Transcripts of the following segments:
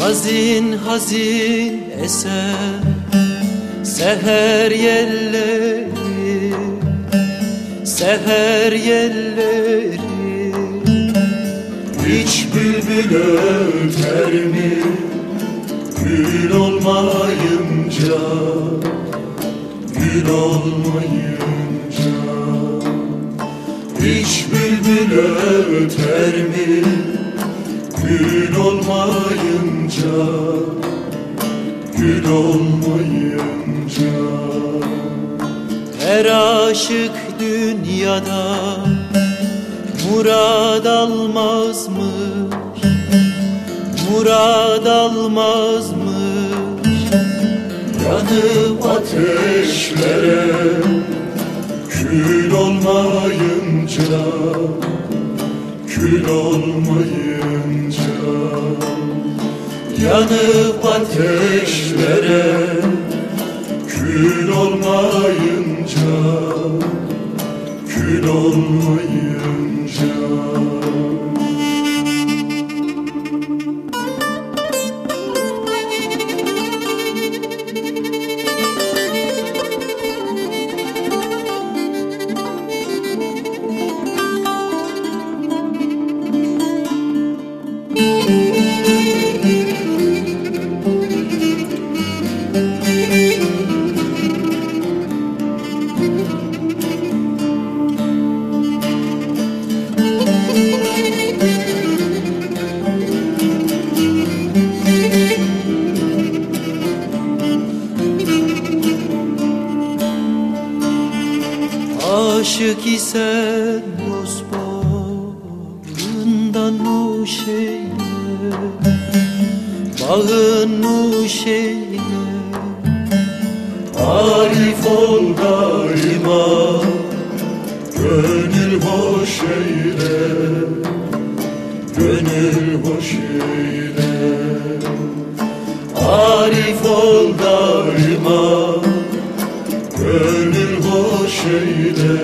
Hazin hazin eser Seher yelleri Seher yelleri. Hiç bülbül öter mi? Gül olmayınca Gül olmayınca. Hiç bülbül öter mi? Gül olmayınca Gül olmayınca Her aşık dünyada Murad almazmış Murad almazmış. Yanıp ateşlere Kül olmayınca Kül olmayınca. Yanıp ateşlere Kül olmayınca Kül olmayınca Aşık isen dost bağından nuş eyle Bağın nuş eyle Arif ol daima. Gönül hoş eyle. Gönül hoş eyle. Arif ol daima Gönül hoş eyle.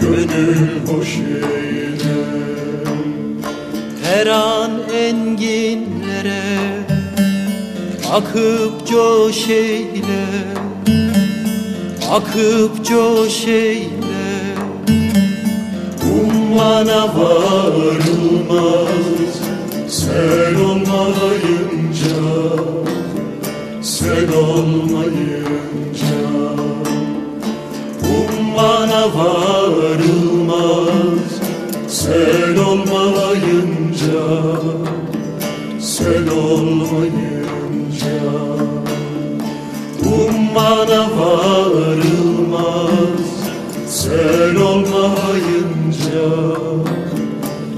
Gönül hoş eyle. Her an enginlere Akıp coş eyle. Akıp coş eyle. Ummana varılmaz. Sen olmayınca Sen olmayınca Ummana varılmaz. Sen olmayınca Sen olmayınca Ummana varılmaz. Sen olmayınca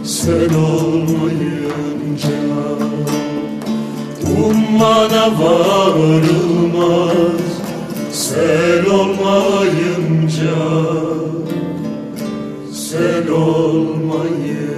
Sen olmayınca Ummana varılmaz Sel olmayınca Sel olmayınca.